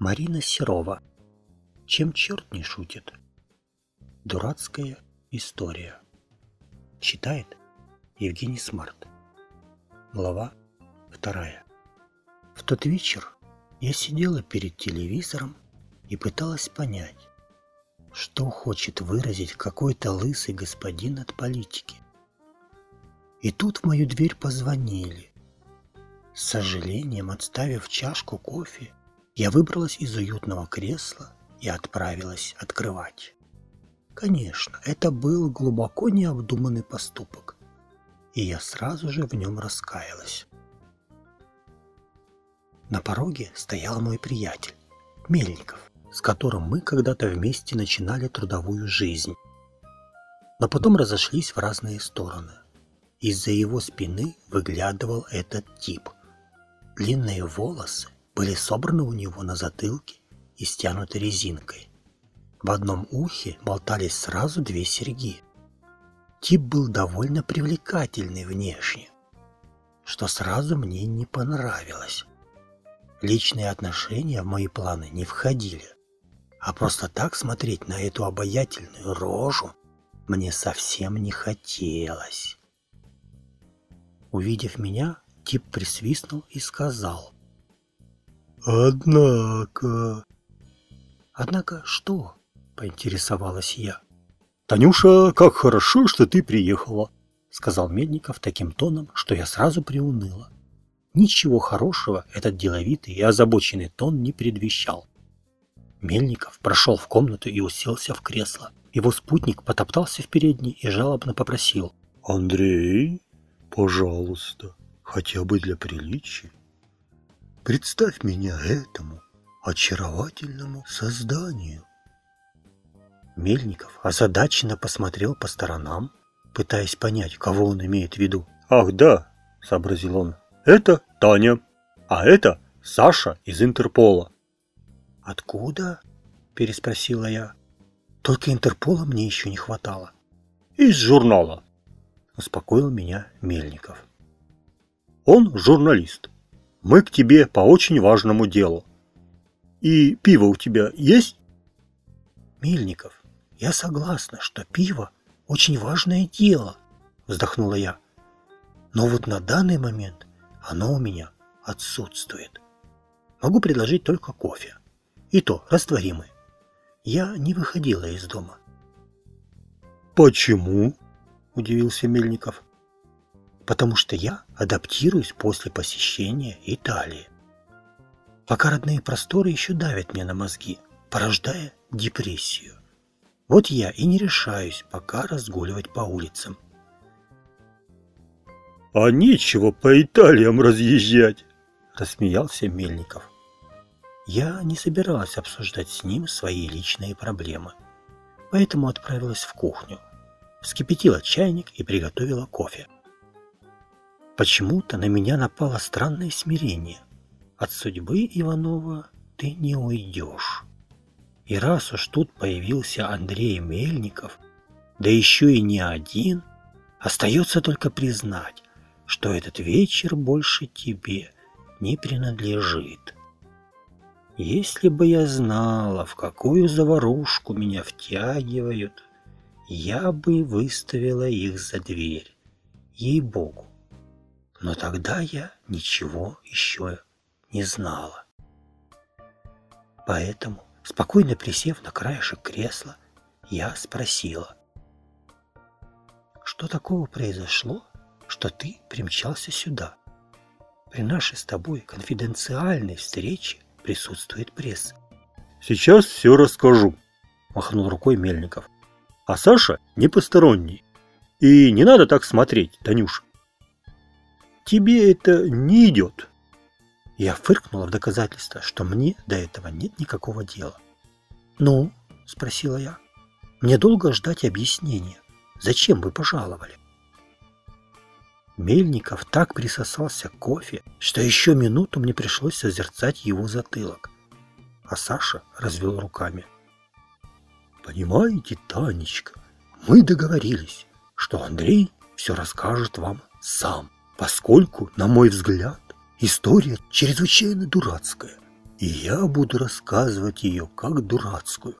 Марина Серова. Чем черт не шутит? Дурацкая история. Читает Евгений Смарт. Глава вторая. В тот вечер я сидела перед телевизором и пыталась понять, что хочет выразить какой-то лысый господин от политики. И тут в мою дверь позвонили. С сожалением, отставив чашку кофе, я выбралась из уютного кресла и отправилась открывать. Конечно, это был глубоко необдуманный поступок, и я сразу же в нем раскаялась. На пороге стоял мой приятель, Мельников, с которым мы когда-то вместе начинали трудовую жизнь. Но потом разошлись в разные стороны. Из-за его спины выглядывал этот тип. Длинные волосы, были собраны у него на затылке и стянуты резинкой. В одном ухе болтались сразу две серьги. Тип был довольно привлекательный внешне, что сразу мне не понравилось. Личные отношения в мои планы не входили, а просто так смотреть на эту обаятельную рожу мне совсем не хотелось. Увидев меня, тип присвистнул и сказал – Однако... Однако что? Поинтересовалась я. Танюша, как хорошо, что ты приехала, сказал Медников таким тоном, что я сразу приуныла. Ничего хорошего этот деловитый и озабоченный тон не предвещал. Мельников прошел в комнату и уселся в кресло. Его спутник потоптался в передней и жалобно попросил. «Андрей, пожалуйста, хотя бы для приличия, Представь меня этому очаровательному созданию. Мельников озадаченно посмотрел по сторонам, пытаясь понять, кого он имеет в виду. «Ах, да!» – сообразил он. «Это Таня, а это Саша из Интерпола». «Откуда?» – переспросила я. «Только Интерпола мне еще не хватало». «Из журнала», – успокоил меня Мельников. «Он журналист, мы к тебе по очень важному делу. И пиво у тебя есть? Мельников, я согласна, что пиво очень важное дело, вздохнула я. Но вот на данный момент оно у меня отсутствует. Могу предложить только кофе. И то растворимый. Я не выходила из дома. «Почему?» – удивился Мельников потому что я адаптируюсь после посещения Италии. Пока родные просторы еще давят мне на мозги, порождая депрессию. Вот я и не решаюсь пока разгуливать по улицам. «А нечего по Италиям разъезжать!» – рассмеялся Мельников. Я не собиралась обсуждать с ним свои личные проблемы, поэтому отправилась в кухню, вскипятила чайник и приготовила кофе. Почему-то на меня напало странное смирение. От судьбы Иванова ты не уйдешь. И раз уж тут появился Андрей Мельников, да еще и не один, остается только признать, что этот вечер больше тебе не принадлежит. Если бы я знала, в какую заварушку меня втягивают, я бы выставила их за дверь. Ей-богу. Но тогда я ничего еще не знала. Поэтому, спокойно присев на краешек кресла, я спросила, что такого произошло, что ты примчался сюда? При нашей с тобой конфиденциальной встрече присутствует пресса. «Сейчас все расскажу», – махнул рукой Мельников. «А Саша не посторонний. И не надо так смотреть, Танюша тебе это не идет. Я фыркнула в доказательство, что мне до этого нет никакого дела. «Ну?» – спросила я. «Мне долго ждать объяснения. Зачем вы пожаловали?» Мельников так присосался к кофе, что еще минуту мне пришлось созерцать его затылок. А Саша развел руками. «Понимаете, Танечка, мы договорились, что Андрей все расскажет вам сам» поскольку, на мой взгляд, история чрезвычайно дурацкая. и я буду рассказывать ее как дурацкую.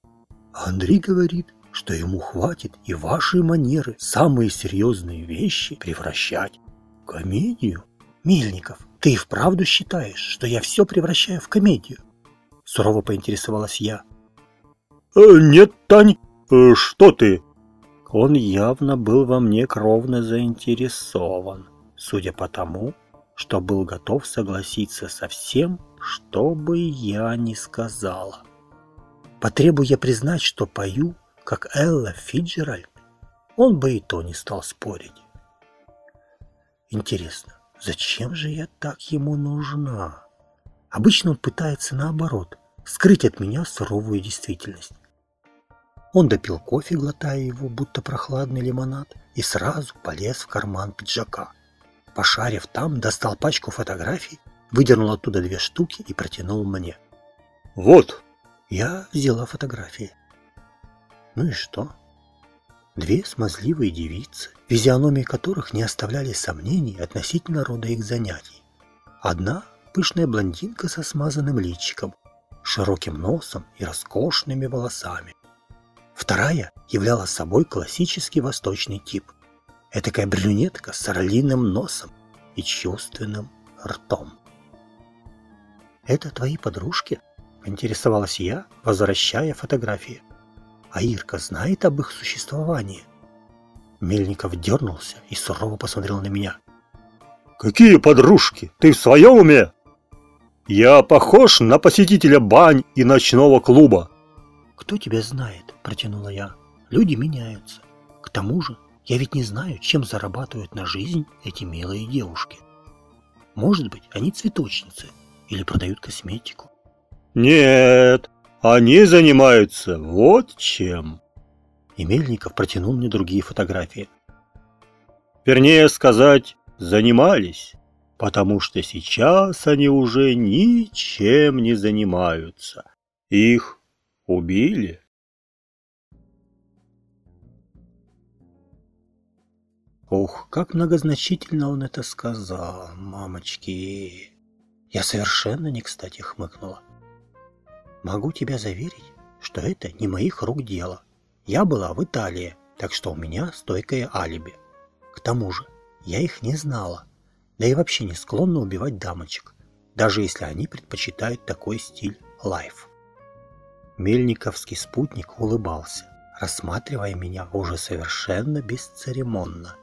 А Андрей говорит, что ему хватит и ваши манеры самые серьезные вещи превращать в комедию. Мельников, ты и вправду считаешь, что я все превращаю в комедию? Сурово поинтересовалась я. «Э, «Нет, Тань, э, что ты?» Он явно был во мне кровно заинтересован, судя по тому, что был готов согласиться со всем, что бы я ни сказала. Потребую я признать, что пою, как Элла Фиджеральд, он бы и то не стал спорить. Интересно, зачем же я так ему нужна? Обычно он пытается наоборот, скрыть от меня суровую действительность. Он допил кофе, глотая его, будто прохладный лимонад, и сразу полез в карман пиджака. Пошарив там, достал пачку фотографий, выдернул оттуда две штуки и протянул мне. «Вот!» Я взяла фотографии. Ну и что? Две смазливые девицы, физиономии которых не оставляли сомнений относительно рода их занятий. Одна – пышная блондинка со смазанным личиком, широким носом и роскошными волосами. Вторая являла собой классический восточный тип. Этакая брюнетка с орлиным носом и чувственным ртом. «Это твои подружки?» – интересовалась я, возвращая фотографии. «А Ирка знает об их существовании?» Мельников дернулся и сурово посмотрел на меня. «Какие подружки? Ты в своем уме? Я похож на посетителя бань и ночного клуба. «Кто тебя знает?» – протянула я. «Люди меняются. К тому же, я ведь не знаю, чем зарабатывают на жизнь эти милые девушки. Может быть, они цветочницы или продают косметику?» «Нет, они занимаются вот чем!» И Мельников протянул мне другие фотографии. Вернее сказать, занимались, потому что сейчас они уже ничем не занимаются. Их Убили? Ох, как многозначительно он это сказал, мамочки. Я совершенно не кстати хмыкнула. Могу тебя заверить, что это не моих рук дело. Я была в Италии, так что у меня стойкое алиби. К тому же, я их не знала, да и вообще не склонна убивать дамочек, даже если они предпочитают такой стиль лайф. Мельниковский спутник улыбался, рассматривая меня уже совершенно бесцеремонно.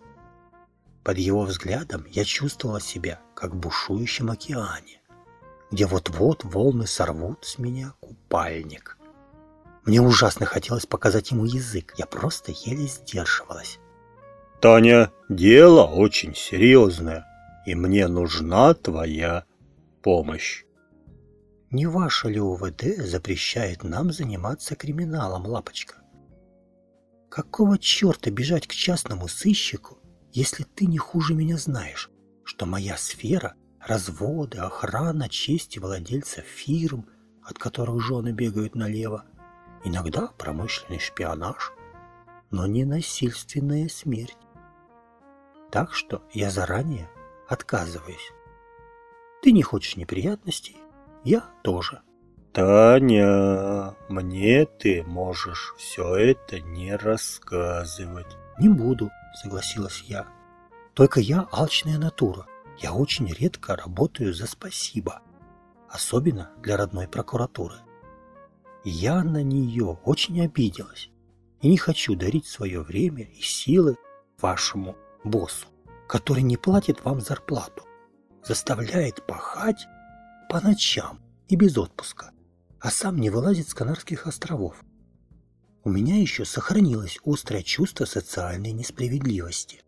Под его взглядом я чувствовала себя, как в бушующем океане, где вот-вот волны сорвут с меня купальник. Мне ужасно хотелось показать ему язык, я просто еле сдерживалась. «Таня, дело очень серьезное, и мне нужна твоя помощь». Не ваше ли УВД запрещает нам заниматься криминалом, лапочка? Какого черта бежать к частному сыщику, если ты не хуже меня знаешь, что моя сфера – разводы, охрана, чести владельцев фирм, от которых жены бегают налево, иногда промышленный шпионаж, но не насильственная смерть. Так что я заранее отказываюсь. Ты не хочешь неприятностей, я тоже. Таня, мне ты можешь все это не рассказывать. Не буду, согласилась я. Только я алчная натура. Я очень редко работаю за спасибо. Особенно для родной прокуратуры. Я на нее очень обиделась. И не хочу дарить свое время и силы вашему боссу, который не платит вам зарплату, заставляет пахать по ночам и без отпуска, а сам не вылазит с Канарских островов. У меня еще сохранилось острое чувство социальной несправедливости.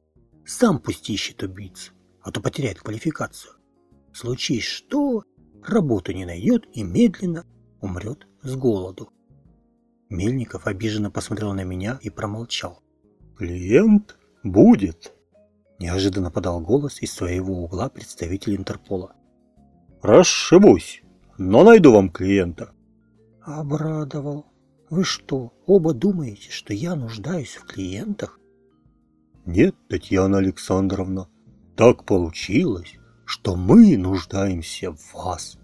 Сам пусть ищет убийц, а то потеряет квалификацию. Случись что, работу не найдет и медленно умрет с голоду. Мельников обиженно посмотрел на меня и промолчал. «Клиент будет!» Неожиданно подал голос из своего угла представитель Интерпола. Расшибусь, но найду вам клиента. Обрадовал. Вы что, оба думаете, что я нуждаюсь в клиентах? Нет, Татьяна Александровна, так получилось, что мы нуждаемся в вас.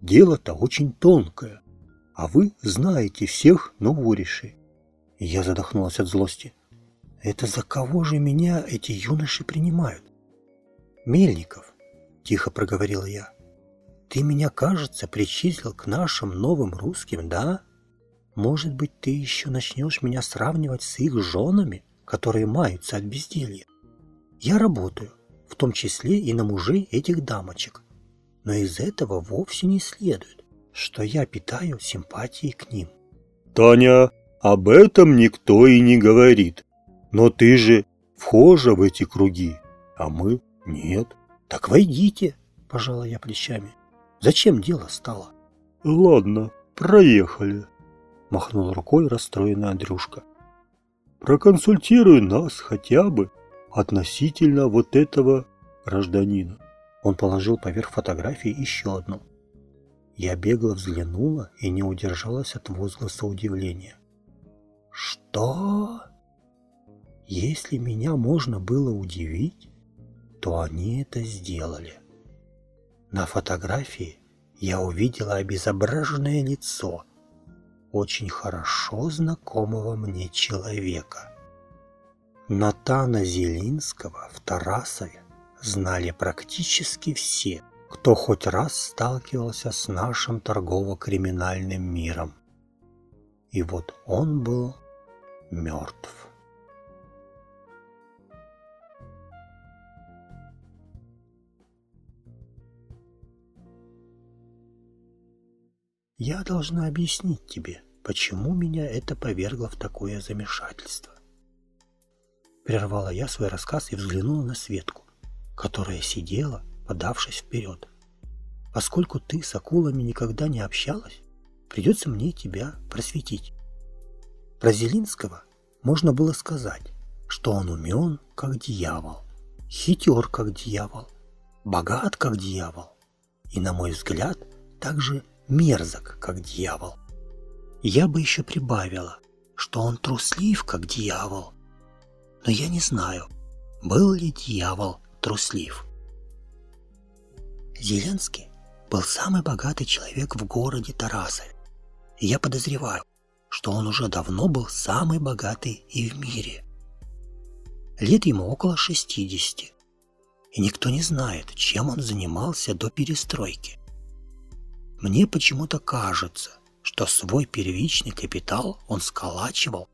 Дело-то очень тонкое, а вы знаете всех новоришей. Я задохнулась от злости. Это за кого же меня эти юноши принимают? Мельников, тихо проговорила я. Ты меня, кажется, причислил к нашим новым русским, да? Может быть, ты еще начнешь меня сравнивать с их женами, которые маются от безделья? Я работаю, в том числе и на мужей этих дамочек. Но из этого вовсе не следует, что я питаю симпатии к ним. Таня, об этом никто и не говорит. Но ты же вхожа в эти круги, а мы нет. Так войдите, пожала я плечами. Зачем дело стало? Ладно, проехали. Махнул рукой расстроенная Андрюшка. Проконсультируй нас хотя бы относительно вот этого гражданина. Он положил поверх фотографии еще одну. Я бегло взглянула и не удержалась от возгласа удивления. Что? Если меня можно было удивить, то они это сделали. На фотографии я увидела обезображенное лицо очень хорошо знакомого мне человека. Натана Зелинского в Тарасове знали практически все, кто хоть раз сталкивался с нашим торгово-криминальным миром. И вот он был мертв. Я должна объяснить тебе, почему меня это повергло в такое замешательство. Прервала я свой рассказ и взглянула на Светку, которая сидела, подавшись вперед. Поскольку ты с акулами никогда не общалась, придется мне тебя просветить. Про Зелинского можно было сказать, что он умен, как дьявол, хитер, как дьявол, богат, как дьявол, и, на мой взгляд, также мерзок, как дьявол. Я бы еще прибавила, что он труслив, как дьявол. Но я не знаю, был ли дьявол труслив. Зеленский был самый богатый человек в городе Тарасове. Я подозреваю, что он уже давно был самый богатый и в мире. Лет ему около 60, и никто не знает, чем он занимался до перестройки. Мне почему-то кажется, что свой первичный капитал он сколачивал,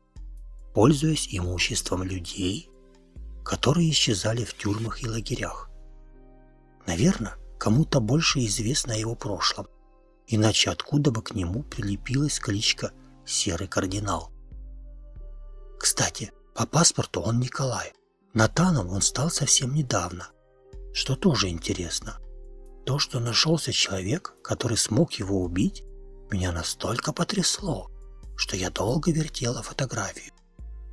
пользуясь имуществом людей, которые исчезали в тюрьмах и лагерях. Наверное, кому-то больше известно о его прошлом, иначе откуда бы к нему прилепилась кличка серый кардинал. Кстати, по паспорту он Николай. Натаном он стал совсем недавно. Что тоже интересно. То, что нашелся человек, который смог его убить, меня настолько потрясло, что я долго вертела фотографию,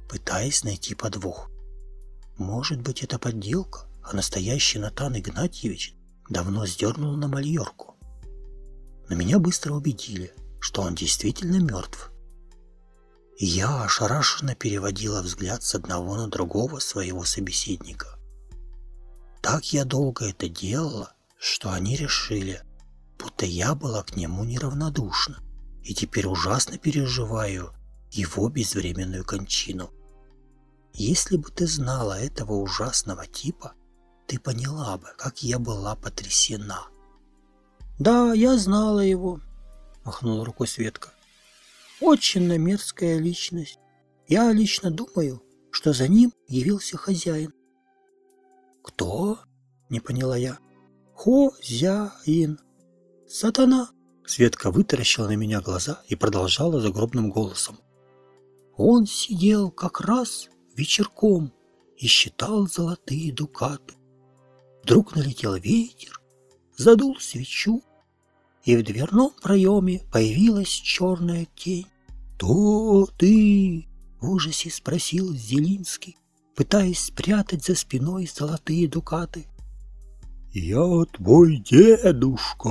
пытаясь найти подвох. Может быть, это подделка, а настоящий Натан Игнатьевич давно сдернул на Мальорку. Но меня быстро убедили, что он действительно мертв. Я ошарашенно переводила взгляд с одного на другого своего собеседника. Так я долго это делала, что они решили, будто я была к нему неравнодушна и теперь ужасно переживаю его безвременную кончину. Если бы ты знала этого ужасного типа, ты поняла бы, как я была потрясена. «Да, я знала его», — махнула рукой Светка. Очень мерзкая личность. Я лично думаю, что за ним явился хозяин. Кто? Не поняла я. Хозяин. Сатана. Светка вытаращила на меня глаза и продолжала загробным голосом. Он сидел как раз вечерком и считал золотые дукаты. Вдруг налетел ветер, задул свечу, и в дверном проеме появилась черная тень. «Кто ты?» — в ужасе спросил Зелинский, пытаясь спрятать за спиной золотые дукаты. «Я твой дедушка!»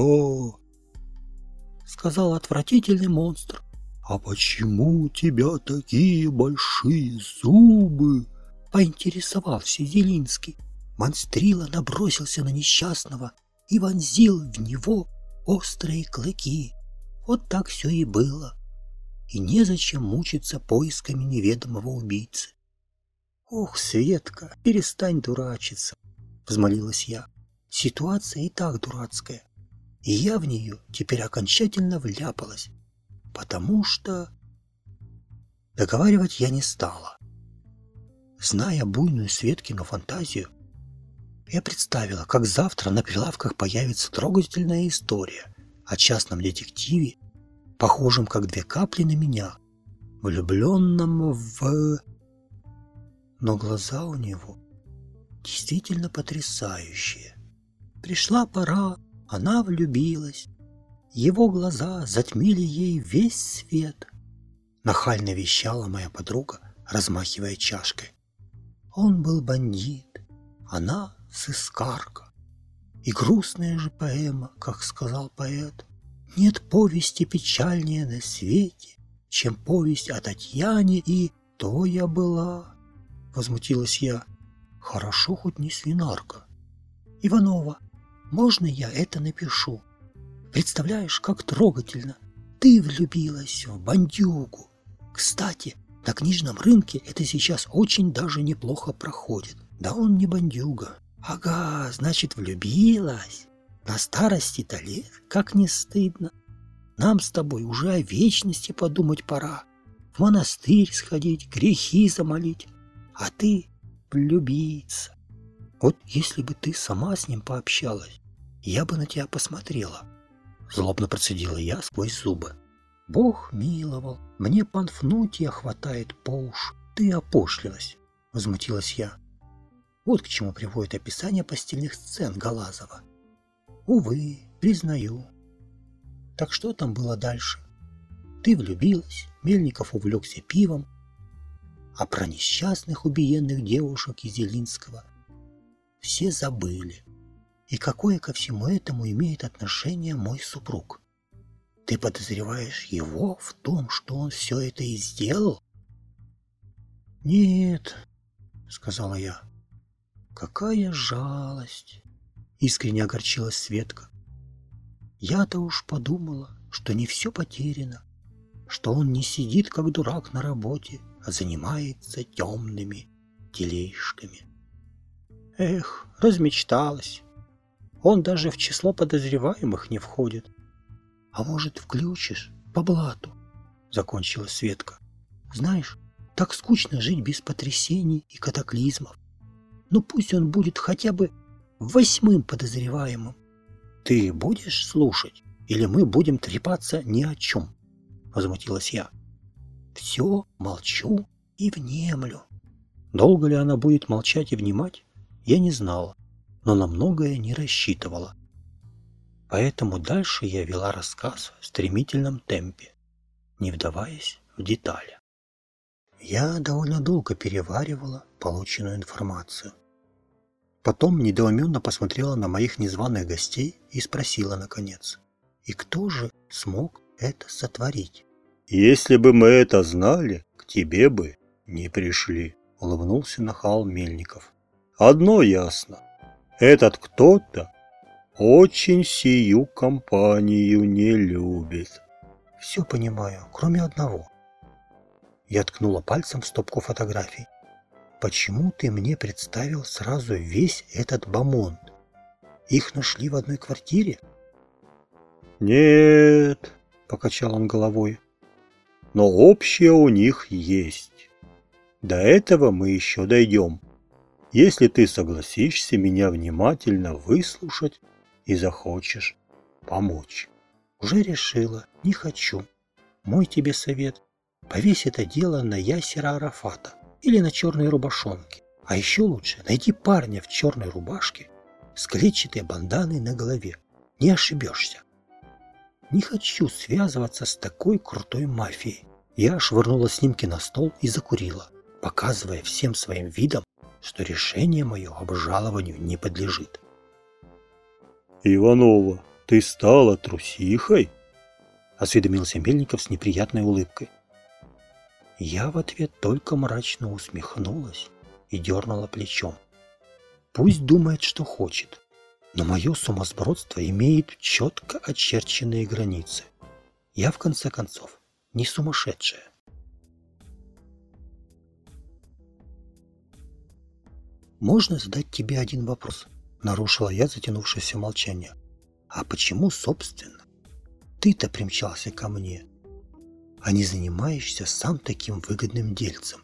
— сказал отвратительный монстр. «А почему у тебя такие большие зубы?» — поинтересовался Зелинский. Монстрила набросился на несчастного и вонзил в него острые клыки. Вот так все и было. И незачем мучиться поисками неведомого убийцы. «Ох, Светка, перестань дурачиться!» — взмолилась я. «Ситуация и так дурацкая, и я в нее теперь окончательно вляпалась, потому что...» Договаривать я не стала. Зная буйную Светкину фантазию, я представила, как завтра на прилавках появится трогательная история о частном детективе, похожем как две капли на меня, влюбленном в... Но глаза у него действительно потрясающие. Пришла пора, она влюбилась. Его глаза затмили ей весь свет. Нахально вещала моя подруга, размахивая чашкой. Он был бандит, она сыскарка. И грустная же поэма, как сказал поэт. Нет повести печальнее на свете, чем повесть о Татьяне и «То я была», — возмутилась я. Хорошо хоть не свинарка. Иванова, можно я это напишу? Представляешь, как трогательно. Ты влюбилась в бандюгу. Кстати, на книжном рынке это сейчас очень даже неплохо проходит. Да он не бандюга, Ага, значит, влюбилась. На старости-то лет, как не стыдно. Нам с тобой уже о вечности подумать пора. В монастырь сходить, грехи замолить. А ты влюбиться. Вот если бы ты сама с ним пообщалась, я бы на тебя посмотрела. Злобно процедила я сквозь зубы. Бог миловал, мне панфнутия хватает по уж. Ты опошлилась, возмутилась я. Вот к чему приводит описание постельных сцен Галазова. Увы, признаю. Так что там было дальше? Ты влюбилась, Мельников увлекся пивом, а про несчастных убиенных девушек из Зелинского все забыли. И какое ко всему этому имеет отношение мой супруг? Ты подозреваешь его в том, что он все это и сделал? Нет, сказала я. Какая жалость! Искренне огорчилась Светка. Я-то уж подумала, что не все потеряно, что он не сидит как дурак на работе, а занимается темными тележками. Эх, размечталась. Он даже в число подозреваемых не входит. А может, включишь по блату? Закончила Светка. Знаешь, так скучно жить без потрясений и катаклизмов. Ну пусть он будет хотя бы восьмым подозреваемым. Ты будешь слушать, или мы будем трепаться ни о чем? Возмутилась я. Все, молчу и внемлю. Долго ли она будет молчать и внимать, я не знала, но на многое не рассчитывала. Поэтому дальше я вела рассказ в стремительном темпе, не вдаваясь в детали. Я довольно долго переваривала полученную информацию. Потом недоуменно посмотрела на моих незваных гостей и спросила наконец, «И кто же смог это сотворить?» «Если бы мы это знали, к тебе бы не пришли», — улыбнулся нахал Мельников. «Одно ясно. Этот кто-то очень сию компанию не любит». «Все понимаю, кроме одного», я ткнула пальцем в стопку фотографий. «Почему ты мне представил сразу весь этот бомонд? Их нашли в одной квартире?» «Нет», — покачал он головой, — «но общее у них есть. До этого мы еще дойдем, если ты согласишься меня внимательно выслушать и захочешь помочь». «Уже решила, не хочу. Мой тебе совет Повесь это дело на ясера Арафата или на черной рубашонке. А еще лучше найти парня в черной рубашке с клетчатой банданой на голове. Не ошибешься. Не хочу связываться с такой крутой мафией. Я швырнула снимки на стол и закурила, показывая всем своим видом, что решение мое обжалованию не подлежит. «Иванова, ты стала трусихой?» — осведомился Мельников с неприятной улыбкой. Я в ответ только мрачно усмехнулась и дернула плечом. Пусть думает, что хочет. Но мое сумасбродство имеет четко очерченные границы. Я, в конце концов, не сумасшедшая. «Можно задать тебе один вопрос?» – нарушила я затянувшееся молчание. «А почему, собственно, ты-то примчался ко мне, а не занимаешься сам таким выгодным дельцем?»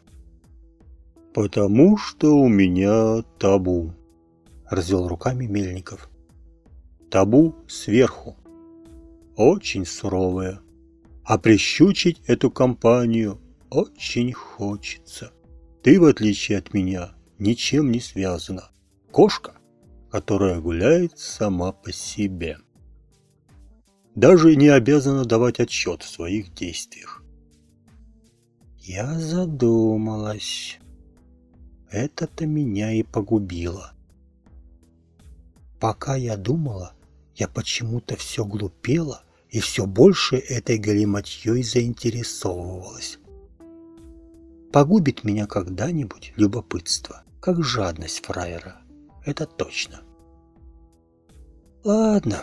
«Потому что у меня табу», – развел руками Мельников. «Табу сверху. Очень суровое. А прищучить эту компанию очень хочется. Ты, в отличие от меня, ничем не связана. Кошка, которая гуляет сама по себе. Даже не обязана давать отчет в своих действиях. Я задумалась. Это-то меня и погубило. Пока я думала, я почему-то все глупела и все больше этой галиматьей заинтересовывалась. Погубит меня когда-нибудь любопытство, как жадность фраера. Это точно. «Ладно,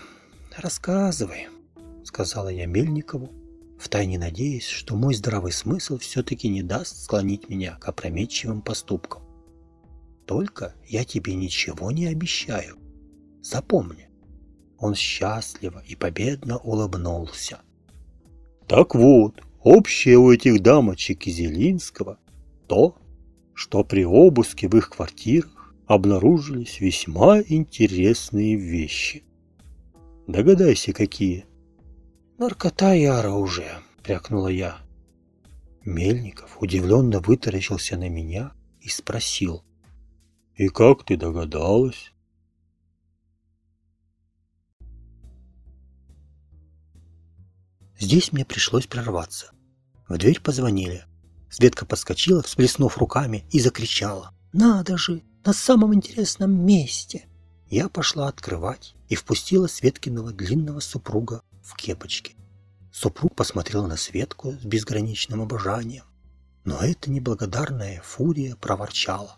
рассказывай», — сказала я Мельникову, втайне надеясь, что мой здравый смысл все-таки не даст склонить меня к опрометчивым поступкам. Только я тебе ничего не обещаю. Запомни. Он счастливо и победно улыбнулся. Так вот, общее у этих дамочек из Зелинского то, что при обыске в их квартирах обнаружились весьма интересные вещи. Догадайся, какие. «Наркота и оружие», — прякнула я. Мельников удивленно вытаращился на меня и спросил. «И как ты догадалась?» Здесь мне пришлось прерваться. В дверь позвонили. Светка подскочила, всплеснув руками, и закричала. «Надо же! На самом интересном месте!» Я пошла открывать и впустила Светкиного длинного супруга в кепочке. Супруг посмотрел на Светку с безграничным обожанием, но эта неблагодарная фурия проворчала.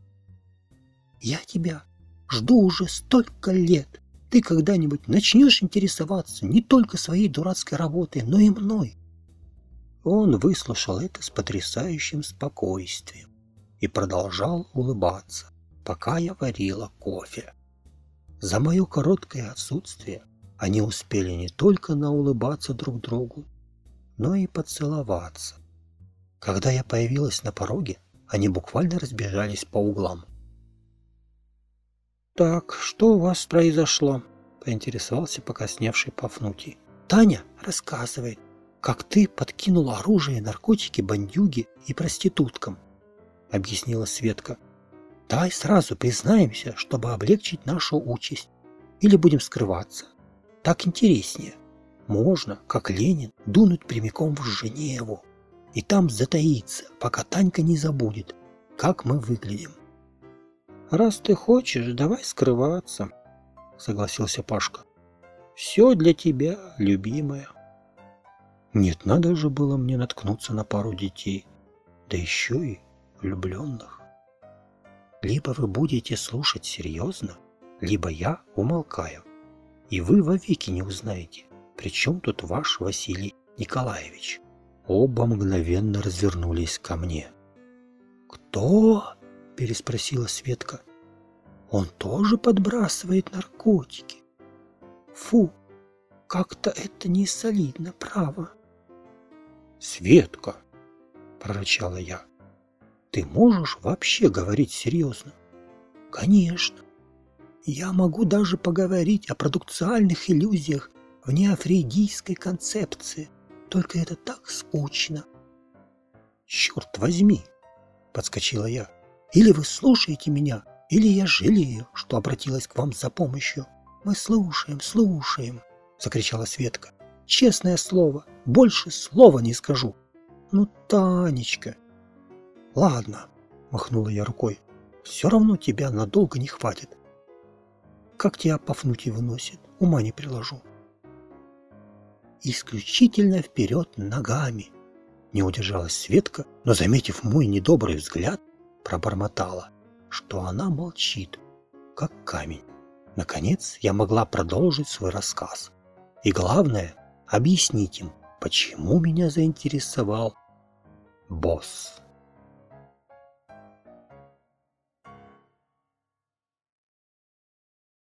«Я тебя жду уже столько лет. Ты когда-нибудь начнешь интересоваться не только своей дурацкой работой, но и мной. Он выслушал это с потрясающим спокойствием и продолжал улыбаться, пока я варила кофе. За мое короткое отсутствие они успели не только наулыбаться друг другу, но и поцеловаться. Когда я появилась на пороге, они буквально разбежались по углам. «Так, что у вас произошло?» – поинтересовался покосневший Пафнутий. «Таня рассказывает, как ты подкинул оружие, наркотики, бандюги и проституткам», — объяснила Светка. «Дай сразу признаемся, чтобы облегчить нашу участь. Или будем скрываться. Так интереснее. Можно, как Ленин, дунуть прямиком в Женеву и там затаиться, пока Танька не забудет, как мы выглядим». «Раз ты хочешь, давай скрываться», — согласился Пашка. «Все для тебя, любимая». Нет, надо же было мне наткнуться на пару детей, да еще и влюбленных. Либо вы будете слушать серьезно, либо я умолкаю, и вы вовеки не узнаете, при чем тут ваш Василий Николаевич. Оба мгновенно развернулись ко мне. «Кто?» – переспросила Светка. «Он тоже подбрасывает наркотики?» «Фу, как-то это не солидно, право». «Светка!» – прорычала я. «Ты можешь вообще говорить серьезно?» «Конечно. Я могу даже поговорить о продукциальных иллюзиях в неофрейдийской концепции. Только это так скучно». «Черт возьми!» – подскочила я. «Или вы слушаете меня, или я жалею, что обратилась к вам за помощью». «Мы слушаем, слушаем!» – закричала Светка. Честное слово, больше слова не скажу. Ну, Танечка. Ладно, махнула я рукой. Все равно тебя надолго не хватит. Как тебя Пафнутий выносит, ума не приложу. Исключительно вперед ногами. Не удержалась Светка, но, заметив мой недобрый взгляд, пробормотала, что она молчит, как камень. Наконец я могла продолжить свой рассказ. И главное, объяснить им, почему меня заинтересовал босс.